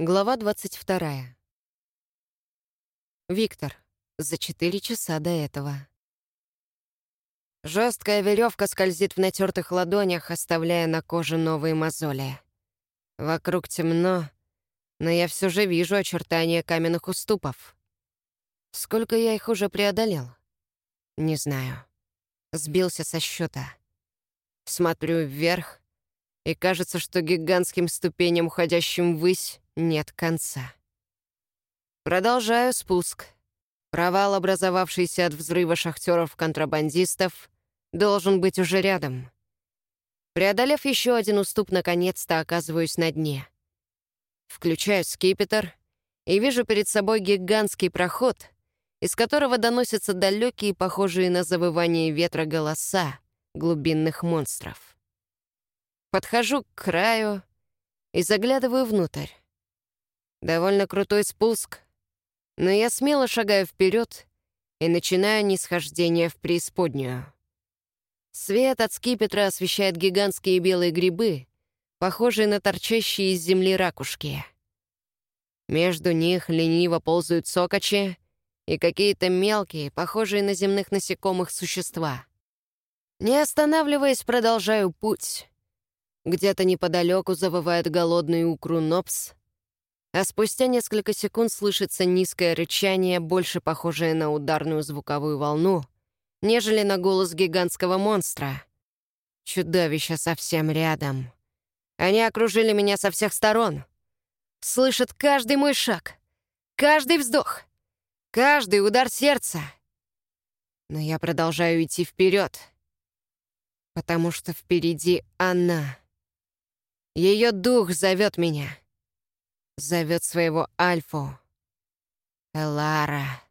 Глава 22. Виктор. За четыре часа до этого. Жесткая веревка скользит в натертых ладонях, оставляя на коже новые мозоли. Вокруг темно, но я все же вижу очертания каменных уступов. Сколько я их уже преодолел? Не знаю. Сбился со счета. Смотрю вверх, и кажется, что гигантским ступеням, уходящим ввысь, нет конца. Продолжаю спуск. Провал, образовавшийся от взрыва шахтеров-контрабандистов, должен быть уже рядом. Преодолев еще один уступ, наконец-то оказываюсь на дне. Включаю скипетр и вижу перед собой гигантский проход, из которого доносятся далекие, похожие на завывание ветра голоса глубинных монстров. Подхожу к краю и заглядываю внутрь. Довольно крутой спуск, но я смело шагаю вперед и начинаю нисхождение в преисподнюю. Свет от скипетра освещает гигантские белые грибы, похожие на торчащие из земли ракушки. Между них лениво ползают сокочи и какие-то мелкие, похожие на земных насекомых существа. Не останавливаясь, продолжаю путь. Где-то неподалеку завывает голодный укрунопс, а спустя несколько секунд слышится низкое рычание, больше похожее на ударную звуковую волну, нежели на голос гигантского монстра. Чудовище совсем рядом. Они окружили меня со всех сторон. Слышат каждый мой шаг, каждый вздох, каждый удар сердца. Но я продолжаю идти вперед, потому что впереди она. Ее дух зовет меня зовет своего Альфу. Элара,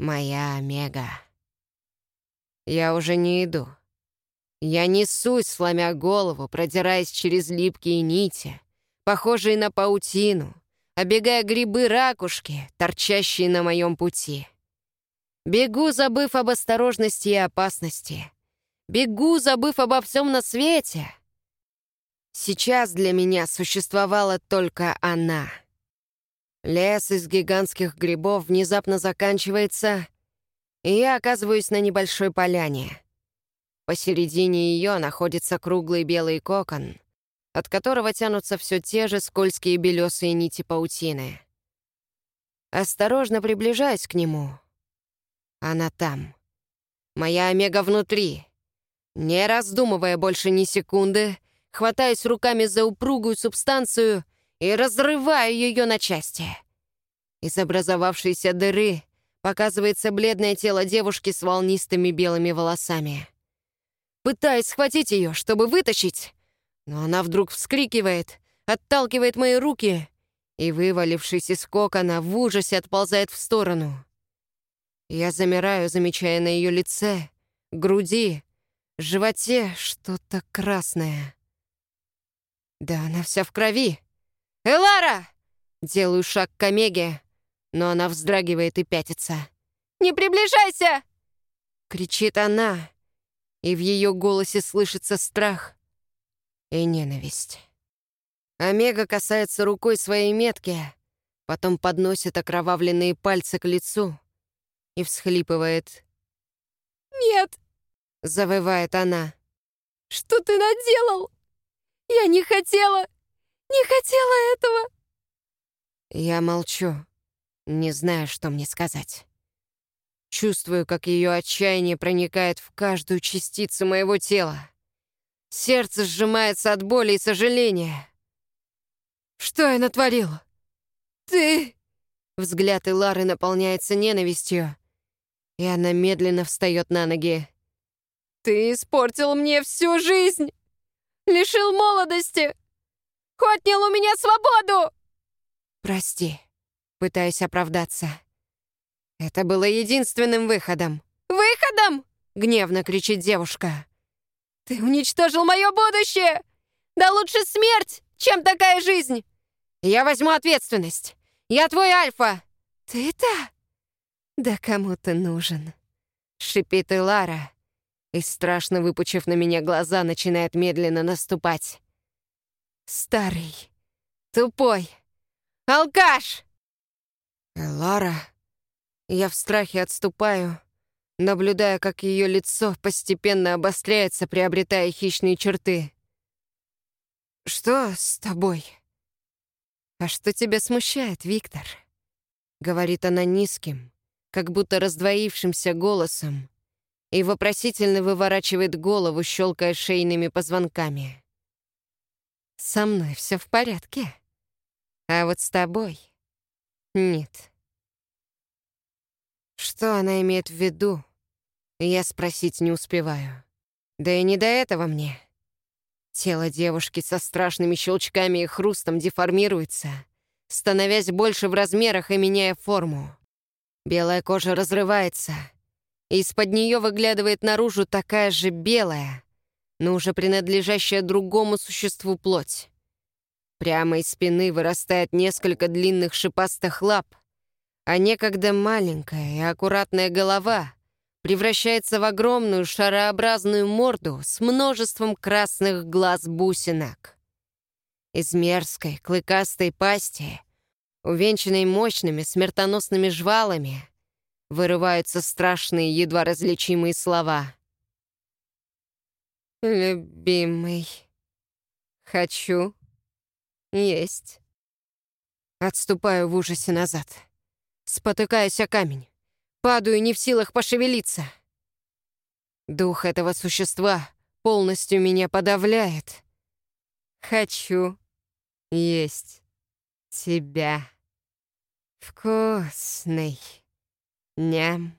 моя Омега. Я уже не иду. Я несусь, сломя голову, продираясь через липкие нити, похожие на паутину, обегая грибы-ракушки, торчащие на моем пути. Бегу, забыв об осторожности и опасности. Бегу, забыв обо всем на свете — Сейчас для меня существовала только она. Лес из гигантских грибов внезапно заканчивается, и я оказываюсь на небольшой поляне. Посередине ее находится круглый белый кокон, от которого тянутся все те же скользкие белесые нити паутины. Осторожно приближаясь к нему. Она там. Моя Омега внутри. Не раздумывая больше ни секунды, хватаясь руками за упругую субстанцию и разрываю ее на части. Из образовавшейся дыры показывается бледное тело девушки с волнистыми белыми волосами. Пытаюсь схватить ее, чтобы вытащить, но она вдруг вскрикивает, отталкивает мои руки и, вывалившись из кокона, в ужасе отползает в сторону. Я замираю, замечая на ее лице, груди, животе что-то красное. Да она вся в крови. «Элара!» Делаю шаг к Омеге, но она вздрагивает и пятится. «Не приближайся!» Кричит она, и в ее голосе слышится страх и ненависть. Омега касается рукой своей метки, потом подносит окровавленные пальцы к лицу и всхлипывает. «Нет!» — завывает она. «Что ты наделал?» Я не хотела! Не хотела этого!» Я молчу, не зная, что мне сказать. Чувствую, как ее отчаяние проникает в каждую частицу моего тела. Сердце сжимается от боли и сожаления. «Что я натворил?» «Ты...» Взгляд Илары наполняется ненавистью, и она медленно встает на ноги. «Ты испортил мне всю жизнь!» Лишил молодости! Отнял у меня свободу!» «Прости», пытаясь оправдаться. «Это было единственным выходом». «Выходом?» — гневно кричит девушка. «Ты уничтожил мое будущее! Да лучше смерть, чем такая жизнь! Я возьму ответственность! Я твой Альфа!» «Ты-то? Да кому ты нужен?» — шипит Илара, и, страшно выпучив на меня глаза, начинает медленно наступать. Старый, тупой, Алкаш!» Лара, я в страхе отступаю, наблюдая, как ее лицо постепенно обостряется, приобретая хищные черты. «Что с тобой?» «А что тебя смущает, Виктор?» — говорит она низким, как будто раздвоившимся голосом, и вопросительно выворачивает голову, щелкая шейными позвонками. «Со мной все в порядке, а вот с тобой нет». Что она имеет в виду, я спросить не успеваю. Да и не до этого мне. Тело девушки со страшными щелчками и хрустом деформируется, становясь больше в размерах и меняя форму. Белая кожа разрывается. Из-под нее выглядывает наружу такая же белая, но уже принадлежащая другому существу плоть. Прямо из спины вырастает несколько длинных шипастых лап, а некогда маленькая и аккуратная голова превращается в огромную шарообразную морду с множеством красных глаз-бусинок. Из мерзкой, клыкастой пасти увенчанной мощными смертоносными жвалами, вырываются страшные, едва различимые слова. «Любимый, хочу есть». Отступаю в ужасе назад. Спотыкаюсь о камень. Падаю не в силах пошевелиться. Дух этого существа полностью меня подавляет. Хочу есть тебя. Вкусный. -м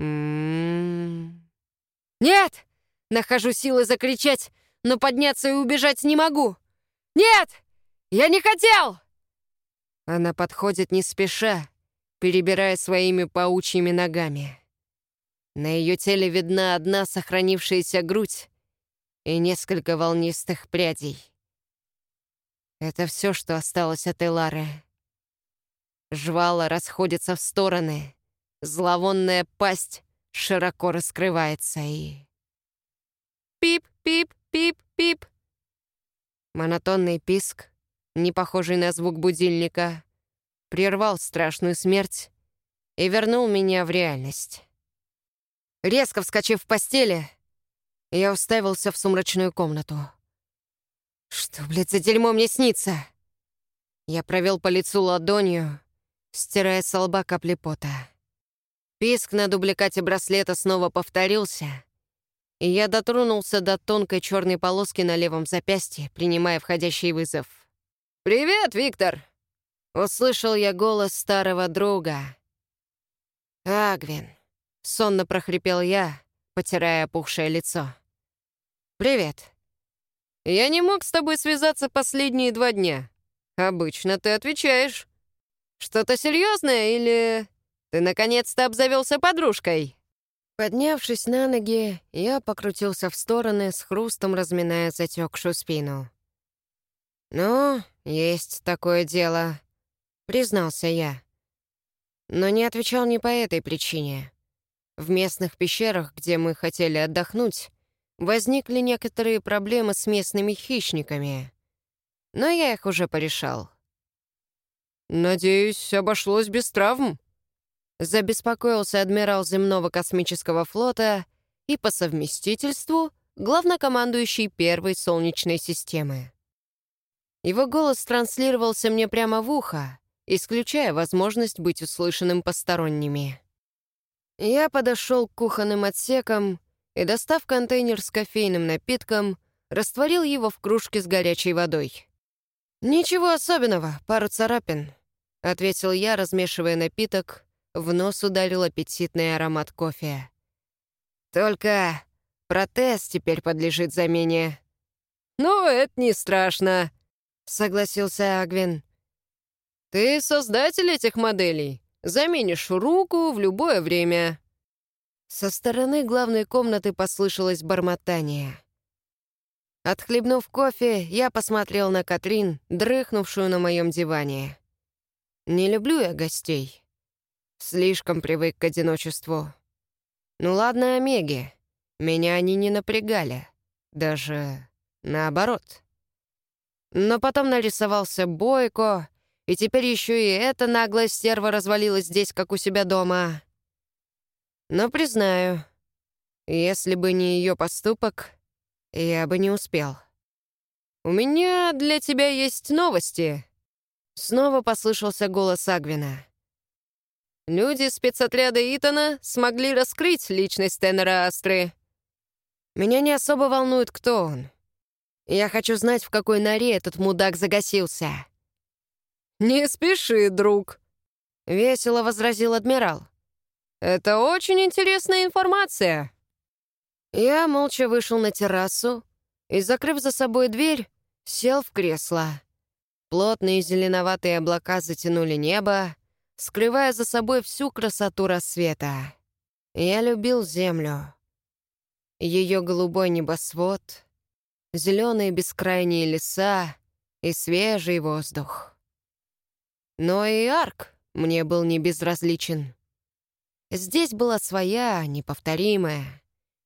-м. Нет! Нахожу силы закричать, но подняться и убежать не могу. Нет! Я не хотел! Она подходит не спеша, перебирая своими паучьими ногами. На ее теле видна одна сохранившаяся грудь и несколько волнистых прядей. Это все, что осталось от Элары. Жвала расходится в стороны, зловонная пасть широко раскрывается и... Пип-пип-пип-пип. Монотонный писк, не похожий на звук будильника, прервал страшную смерть и вернул меня в реальность. Резко вскочив в постели, я уставился в сумрачную комнату. Что, блядь, за дерьмо мне снится? Я провел по лицу ладонью, стирая с лба капли пота. Писк на дубликате браслета снова повторился, и я дотронулся до тонкой черной полоски на левом запястье, принимая входящий вызов. «Привет, Виктор!» Услышал я голос старого друга. «Агвин», — сонно прохрипел я, потирая опухшее лицо. «Привет. Я не мог с тобой связаться последние два дня. Обычно ты отвечаешь. Что-то серьезное или ты наконец-то обзавелся подружкой?» Поднявшись на ноги, я покрутился в стороны, с хрустом разминая затекшую спину. «Ну, есть такое дело», — признался я. Но не отвечал не по этой причине. В местных пещерах, где мы хотели отдохнуть, возникли некоторые проблемы с местными хищниками. Но я их уже порешал. «Надеюсь, обошлось без травм?» Забеспокоился адмирал земного космического флота и по совместительству главнокомандующий первой Солнечной системы. Его голос транслировался мне прямо в ухо, исключая возможность быть услышанным посторонними. Я подошел к кухонным отсекам и, достав контейнер с кофейным напитком, растворил его в кружке с горячей водой. «Ничего особенного, пару царапин», — ответил я, размешивая напиток. В нос ударил аппетитный аромат кофе. «Только протез теперь подлежит замене». «Ну, это не страшно», — согласился Агвин. «Ты создатель этих моделей. Заменишь руку в любое время». Со стороны главной комнаты послышалось бормотание. Отхлебнув кофе, я посмотрел на Катрин, дрыхнувшую на моем диване. Не люблю я гостей. Слишком привык к одиночеству. Ну ладно, Омеги. Меня они не напрягали. Даже наоборот. Но потом нарисовался Бойко, и теперь еще и эта наглая стерва развалилась здесь, как у себя дома. Но признаю, если бы не ее поступок, я бы не успел. «У меня для тебя есть новости», — снова послышался голос Агвина. Люди спецотряда Итана смогли раскрыть личность Теннера Астры. Меня не особо волнует, кто он. Я хочу знать, в какой норе этот мудак загасился. «Не спеши, друг», — весело возразил адмирал. «Это очень интересная информация». Я молча вышел на террасу и, закрыв за собой дверь, сел в кресло. Плотные зеленоватые облака затянули небо, скрывая за собой всю красоту рассвета. Я любил землю. Ее голубой небосвод, зеленые бескрайние леса и свежий воздух. Но и арк мне был не безразличен. Здесь была своя, неповторимая,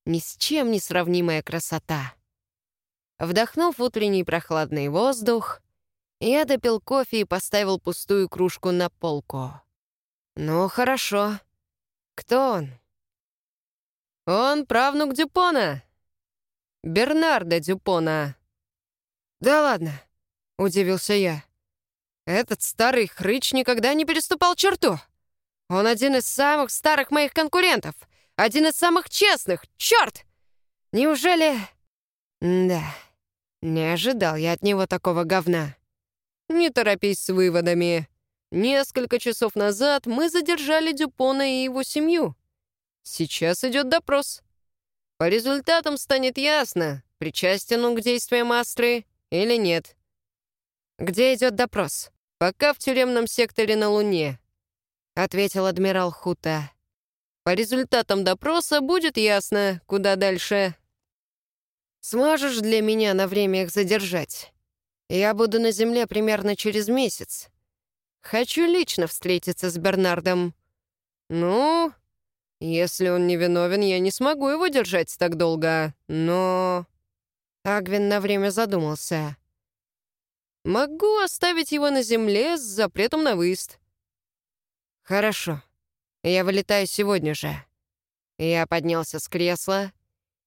ни с чем не сравнимая красота. Вдохнув утренний прохладный воздух, я допил кофе и поставил пустую кружку на полку. «Ну, хорошо. Кто он?» «Он правнук Дюпона. Бернарда Дюпона». «Да ладно», — удивился я. «Этот старый хрыч никогда не переступал черту. Он один из самых старых моих конкурентов, один из самых честных, черт! Неужели...» «Да, не ожидал я от него такого говна». «Не торопись с выводами. Несколько часов назад мы задержали Дюпона и его семью. Сейчас идет допрос. По результатам станет ясно, причастен он к действиям Астры или нет. Где идет допрос? Пока в тюремном секторе на Луне», — ответил адмирал Хута. «По результатам допроса будет ясно, куда дальше». «Сможешь для меня на время их задержать?» Я буду на Земле примерно через месяц. Хочу лично встретиться с Бернардом. Ну, если он невиновен, я не смогу его держать так долго, но...» Агвин на время задумался. «Могу оставить его на земле с запретом на выезд». «Хорошо. Я вылетаю сегодня же». Я поднялся с кресла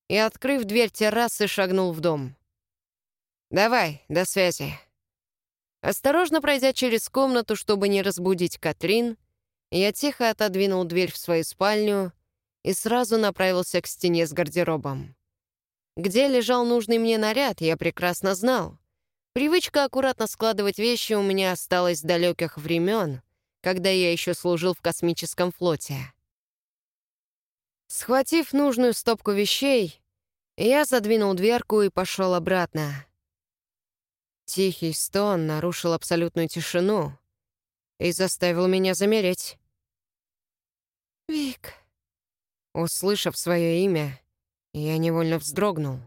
и, открыв дверь террасы, шагнул в дом. «Давай, до связи». Осторожно пройдя через комнату, чтобы не разбудить Катрин, я тихо отодвинул дверь в свою спальню и сразу направился к стене с гардеробом. Где лежал нужный мне наряд, я прекрасно знал. Привычка аккуратно складывать вещи у меня осталась с далеких времен, когда я еще служил в космическом флоте. Схватив нужную стопку вещей, я задвинул дверку и пошел обратно. Тихий стон нарушил абсолютную тишину и заставил меня замереть. «Вик». Услышав свое имя, я невольно вздрогнул,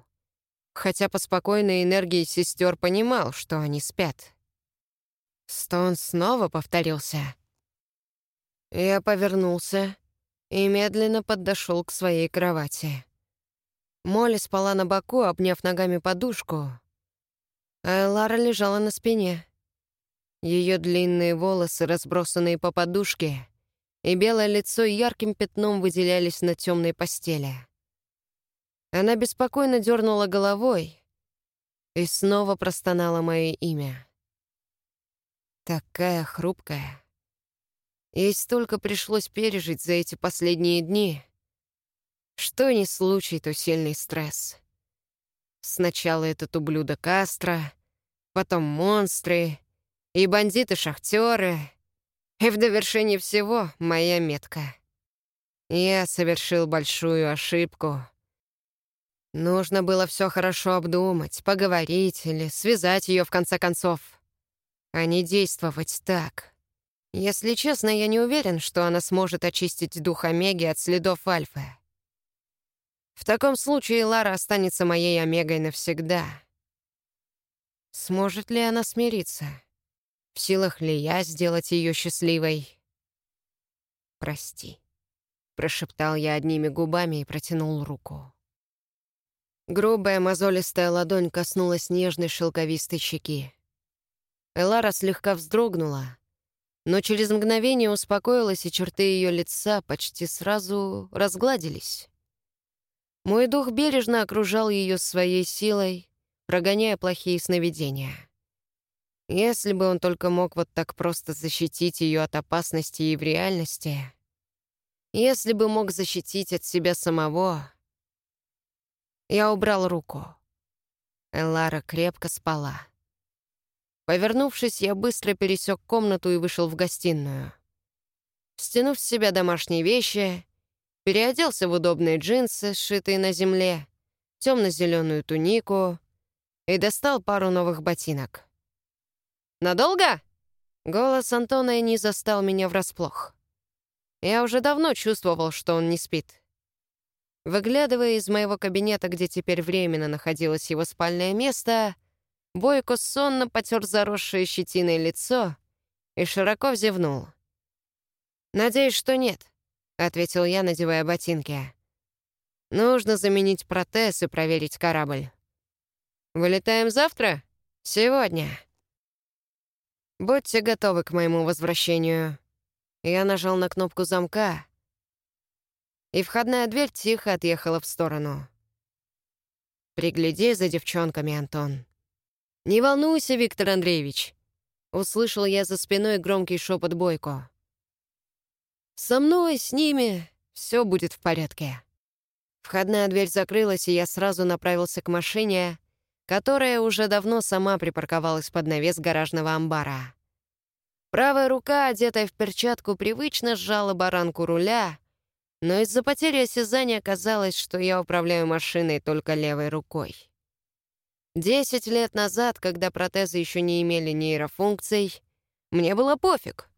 хотя по спокойной энергии сестер понимал, что они спят. Стон снова повторился. Я повернулся и медленно подошел к своей кровати. Молли спала на боку, обняв ногами подушку, а Лара лежала на спине. Ее длинные волосы, разбросанные по подушке, и белое лицо ярким пятном выделялись на темной постели. Она беспокойно дернула головой и снова простонала мое имя. Такая хрупкая. Ей столько пришлось пережить за эти последние дни. Что ни случай, то сильный стресс. Сначала этот ублюдок Астра, потом монстры и бандиты-шахтеры, и в довершении всего моя метка. Я совершил большую ошибку. Нужно было все хорошо обдумать, поговорить или связать ее в конце концов, а не действовать так. Если честно, я не уверен, что она сможет очистить дух Омеги от следов Альфы. В таком случае Лара останется моей Омегой навсегда. Сможет ли она смириться? В силах ли я сделать ее счастливой? «Прости», — прошептал я одними губами и протянул руку. Грубая мозолистая ладонь коснулась нежной шелковистой щеки. Элара слегка вздрогнула, но через мгновение успокоилась, и черты ее лица почти сразу разгладились. Мой дух бережно окружал ее своей силой, прогоняя плохие сновидения. Если бы он только мог вот так просто защитить ее от опасности и в реальности, если бы мог защитить от себя самого, я убрал руку. Элара крепко спала. Повернувшись, я быстро пересек комнату и вышел в гостиную. Стянув с себя домашние вещи, переоделся в удобные джинсы, сшитые на земле, темно-зеленую тунику и достал пару новых ботинок. «Надолго?» Голос Антона не застал меня врасплох. Я уже давно чувствовал, что он не спит. Выглядывая из моего кабинета, где теперь временно находилось его спальное место, Бойко сонно потер заросшее щетиной лицо и широко взевнул. «Надеюсь, что нет», — ответил я, надевая ботинки. «Нужно заменить протез и проверить корабль». «Вылетаем завтра?» «Сегодня». «Будьте готовы к моему возвращению». Я нажал на кнопку замка, и входная дверь тихо отъехала в сторону. «Пригляди за девчонками, Антон». «Не волнуйся, Виктор Андреевич!» Услышал я за спиной громкий шепот Бойко. «Со мной, с ними, все будет в порядке». Входная дверь закрылась, и я сразу направился к машине, которая уже давно сама припарковалась под навес гаражного амбара. Правая рука, одетая в перчатку, привычно сжала баранку руля, но из-за потери осязания казалось, что я управляю машиной только левой рукой. Десять лет назад, когда протезы еще не имели нейрофункций, мне было пофиг.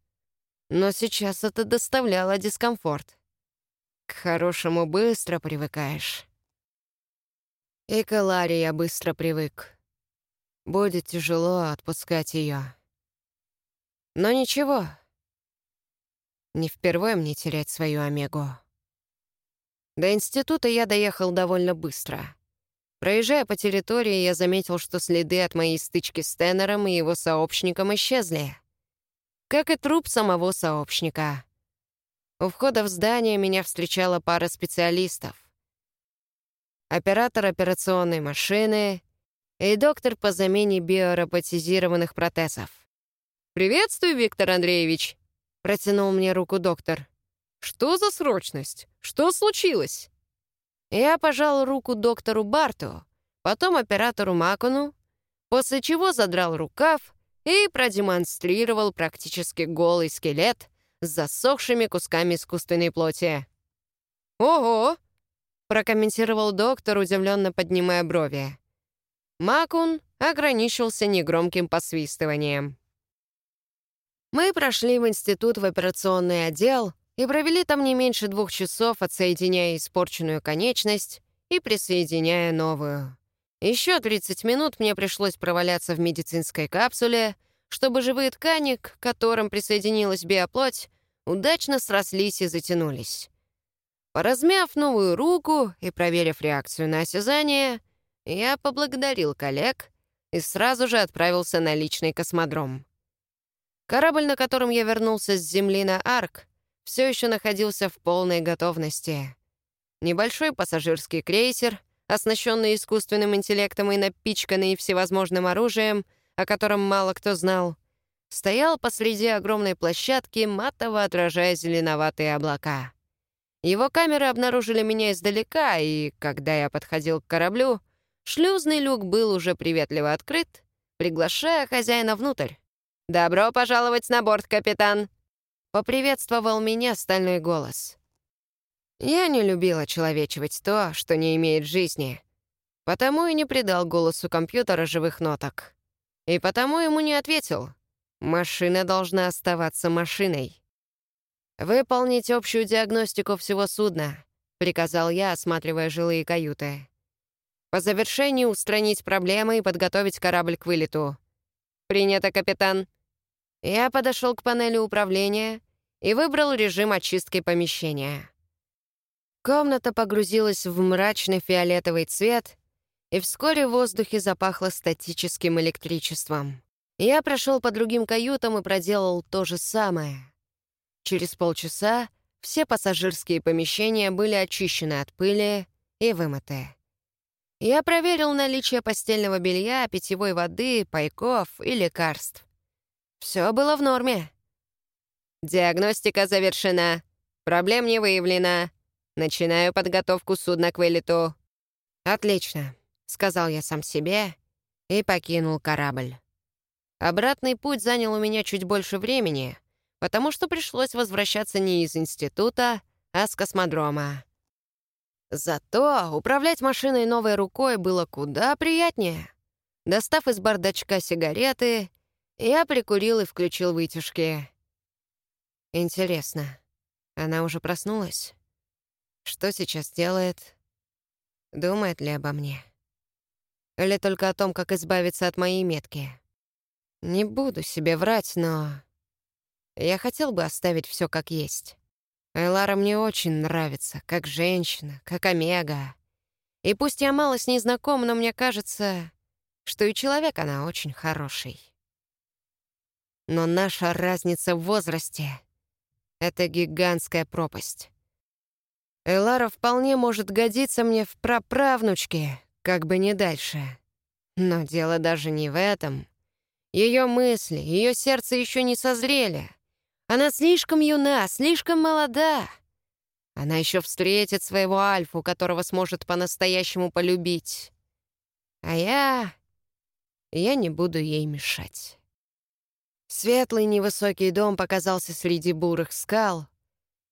Но сейчас это доставляло дискомфорт. К хорошему быстро привыкаешь. И к Эларе я быстро привык. Будет тяжело отпускать ее. Но ничего. Не впервые мне терять свою Омегу. До института я доехал довольно быстро. Проезжая по территории, я заметил, что следы от моей стычки с Теннером и его сообщником исчезли. Как и труп самого сообщника. У входа в здание меня встречала пара специалистов. Оператор операционной машины и доктор по замене биороботизированных протезов. «Приветствую, Виктор Андреевич!» — протянул мне руку доктор. «Что за срочность? Что случилось?» Я пожал руку доктору Барту, потом оператору Макону, после чего задрал рукав и продемонстрировал практически голый скелет с засохшими кусками искусственной плоти. «Ого!» — прокомментировал доктор, удивленно поднимая брови. Макун ограничился негромким посвистыванием. Мы прошли в институт в операционный отдел, и провели там не меньше двух часов, отсоединяя испорченную конечность и присоединяя новую. Еще 30 минут мне пришлось проваляться в медицинской капсуле, чтобы живые ткани, к которым присоединилась биоплоть, удачно срослись и затянулись. Поразмяв новую руку и проверив реакцию на осязание, я поблагодарил коллег и сразу же отправился на личный космодром. Корабль, на котором я вернулся с Земли на Арк, все еще находился в полной готовности. Небольшой пассажирский крейсер, оснащенный искусственным интеллектом и напичканный всевозможным оружием, о котором мало кто знал, стоял посреди огромной площадки, матово отражая зеленоватые облака. Его камеры обнаружили меня издалека, и, когда я подходил к кораблю, шлюзный люк был уже приветливо открыт, приглашая хозяина внутрь. «Добро пожаловать на борт, капитан!» Поприветствовал меня стальной голос. Я не любила человечивать то, что не имеет жизни, потому и не придал голосу компьютера живых ноток. И потому ему не ответил. Машина должна оставаться машиной. «Выполнить общую диагностику всего судна», — приказал я, осматривая жилые каюты. «По завершении устранить проблемы и подготовить корабль к вылету». «Принято, капитан». Я подошел к панели управления и выбрал режим очистки помещения. Комната погрузилась в мрачный фиолетовый цвет, и вскоре в воздухе запахло статическим электричеством. Я прошел по другим каютам и проделал то же самое. Через полчаса все пассажирские помещения были очищены от пыли и вымыты. Я проверил наличие постельного белья, питьевой воды, пайков и лекарств. Все было в норме. Диагностика завершена. Проблем не выявлено. Начинаю подготовку судна к вылету. Отлично, сказал я сам себе и покинул корабль. Обратный путь занял у меня чуть больше времени, потому что пришлось возвращаться не из института, а с космодрома. Зато управлять машиной новой рукой было куда приятнее. Достав из бардачка сигареты, я прикурил и включил вытяжки. Интересно, она уже проснулась? Что сейчас делает? Думает ли обо мне? Или только о том, как избавиться от моей метки? Не буду себе врать, но... Я хотел бы оставить все как есть. Айлара мне очень нравится, как женщина, как Омега. И пусть я мало с ней знаком, но мне кажется, что и человек она очень хороший. Но наша разница в возрасте — это гигантская пропасть. Элара вполне может годиться мне в праправнучке, как бы не дальше. Но дело даже не в этом. Ее мысли, ее сердце еще не созрели. Она слишком юна, слишком молода. Она еще встретит своего Альфу, которого сможет по-настоящему полюбить. А я... я не буду ей мешать. Светлый невысокий дом показался среди бурых скал,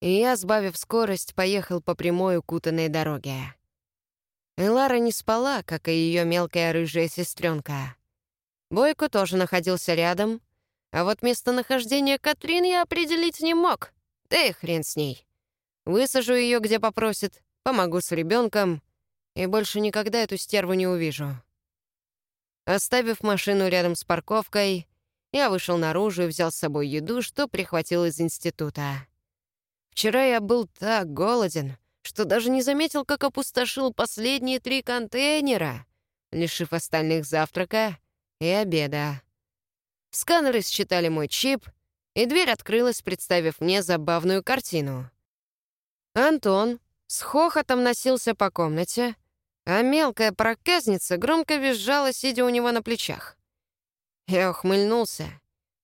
и я, сбавив скорость, поехал по прямой укутанной дороге. Элара не спала, как и ее мелкая рыжая сестренка. Бойко тоже находился рядом, а вот местонахождение Катрин я определить не мог. Да и хрен с ней. Высажу ее, где попросит, помогу с ребенком, и больше никогда эту стерву не увижу. Оставив машину рядом с парковкой, я вышел наружу и взял с собой еду, что прихватил из института. Вчера я был так голоден, что даже не заметил, как опустошил последние три контейнера, лишив остальных завтрака и обеда. Сканеры считали мой чип, и дверь открылась, представив мне забавную картину. Антон с хохотом носился по комнате, а мелкая проказница громко визжала, сидя у него на плечах. Я ухмыльнулся,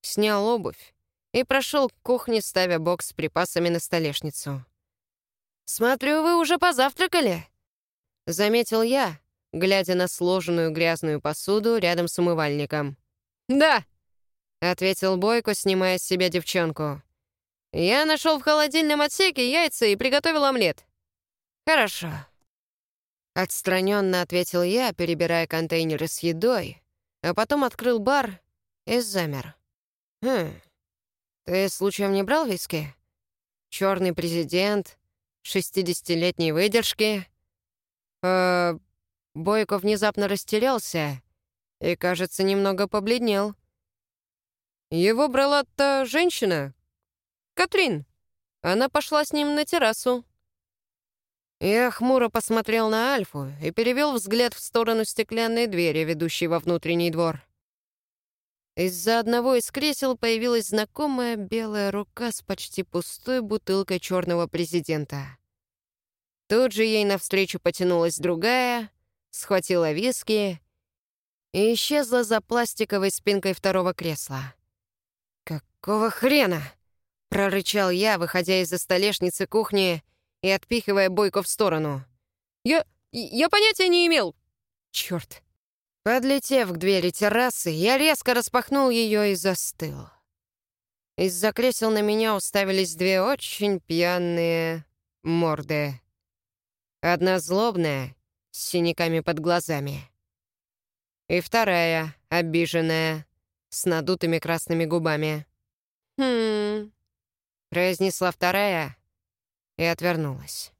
снял обувь и прошел к кухне, ставя бокс с припасами на столешницу. «Смотрю, вы уже позавтракали?» Заметил я, глядя на сложенную грязную посуду рядом с умывальником. «Да», — ответил Бойко, снимая с себя девчонку. «Я нашел в холодильном отсеке яйца и приготовил омлет». «Хорошо». Отстраненно ответил я, перебирая контейнеры с едой, а потом открыл бар и замер. «Хм, ты случаем не брал виски? Черный президент, 60-летней выдержки?» э, Бойко внезапно растерялся и, кажется, немного побледнел. Его брала та женщина, Катрин. Она пошла с ним на террасу. Я хмуро посмотрел на Альфу и перевел взгляд в сторону стеклянной двери, ведущей во внутренний двор. Из-за одного из кресел появилась знакомая белая рука с почти пустой бутылкой черного президента. Тут же ей навстречу потянулась другая, схватила виски и исчезла за пластиковой спинкой второго кресла. «Какого хрена?» — прорычал я, выходя из-за столешницы кухни и отпихивая Бойко в сторону. «Я... я понятия не имел!» «Чёрт!» Подлетев к двери террасы, я резко распахнул ее и застыл. Из-за кресел на меня уставились две очень пьяные морды. Одна злобная, с синяками под глазами. И вторая, обиженная, с надутыми красными губами. «Хм...» — произнесла вторая, и отвернулась.